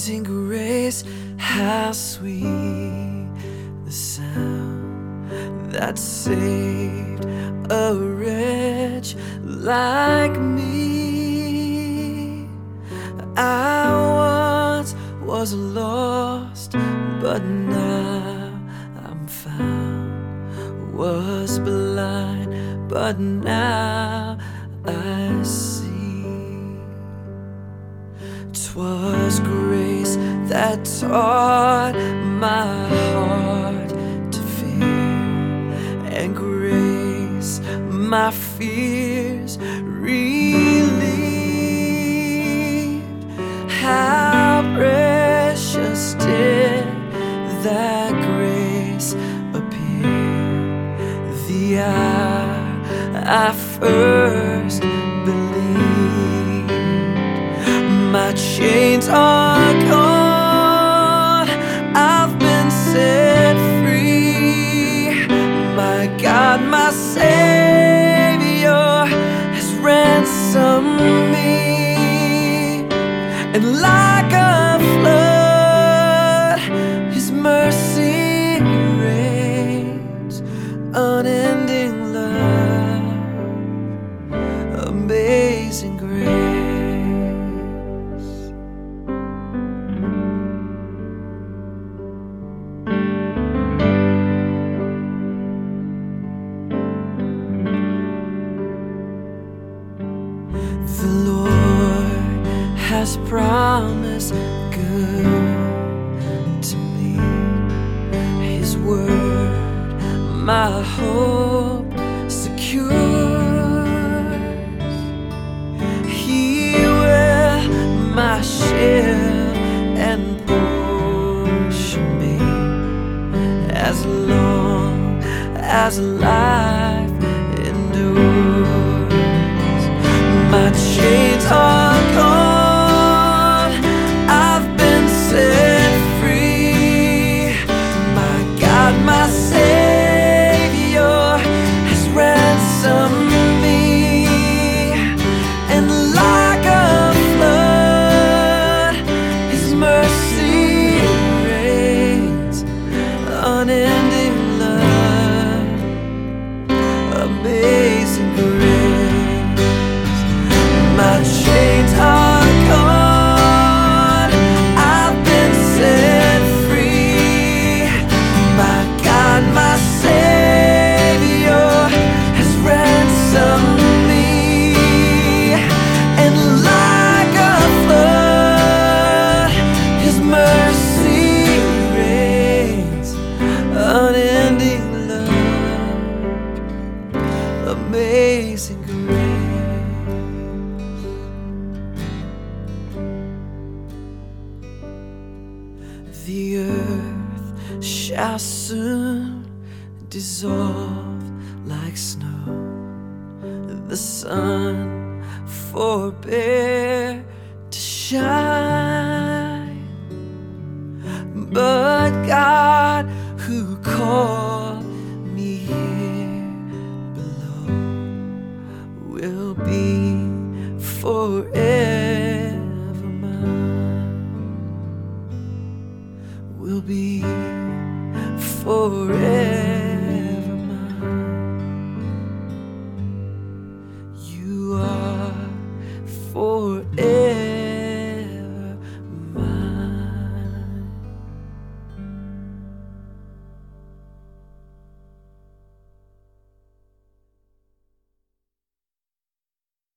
Amazing grace, how sweet the sound that saved a wretch like me. I once was lost, but now I'm found. Was blind, but now that taught my heart to fear, and grace my fears relieved. How precious did that grace appear the hour I first believed. My chains are gone, my Savior has ransomed me. And like a flood, His mercy reigns, unending love, amazing grace. The Lord has promised good to me. His word, my hope secures. He will my shield and portion me as long as life The earth shall soon dissolve like snow. The sun forbear to shine. But God, who called me here below, will be forever will be forever